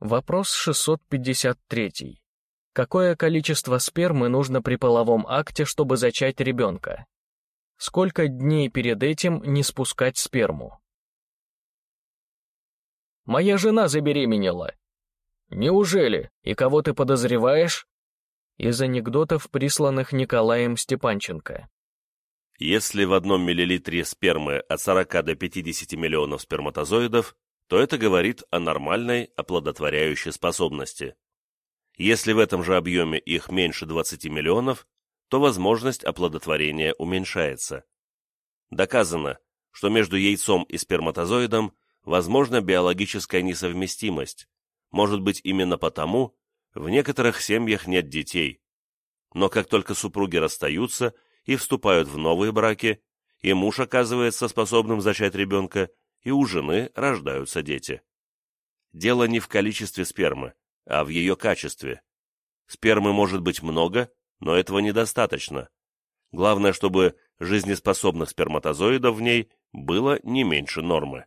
Вопрос 653. Какое количество спермы нужно при половом акте, чтобы зачать ребенка? Сколько дней перед этим не спускать сперму? Моя жена забеременела. Неужели? И кого ты подозреваешь? Из анекдотов, присланных Николаем Степанченко. Если в одном миллилитре спермы от 40 до 50 миллионов сперматозоидов, то это говорит о нормальной оплодотворяющей способности. Если в этом же объеме их меньше 20 миллионов, то возможность оплодотворения уменьшается. Доказано, что между яйцом и сперматозоидом возможна биологическая несовместимость. Может быть именно потому, в некоторых семьях нет детей. Но как только супруги расстаются и вступают в новые браки, и муж оказывается способным зачать ребенка, и у жены рождаются дети. Дело не в количестве спермы, а в ее качестве. Спермы может быть много, но этого недостаточно. Главное, чтобы жизнеспособных сперматозоидов в ней было не меньше нормы.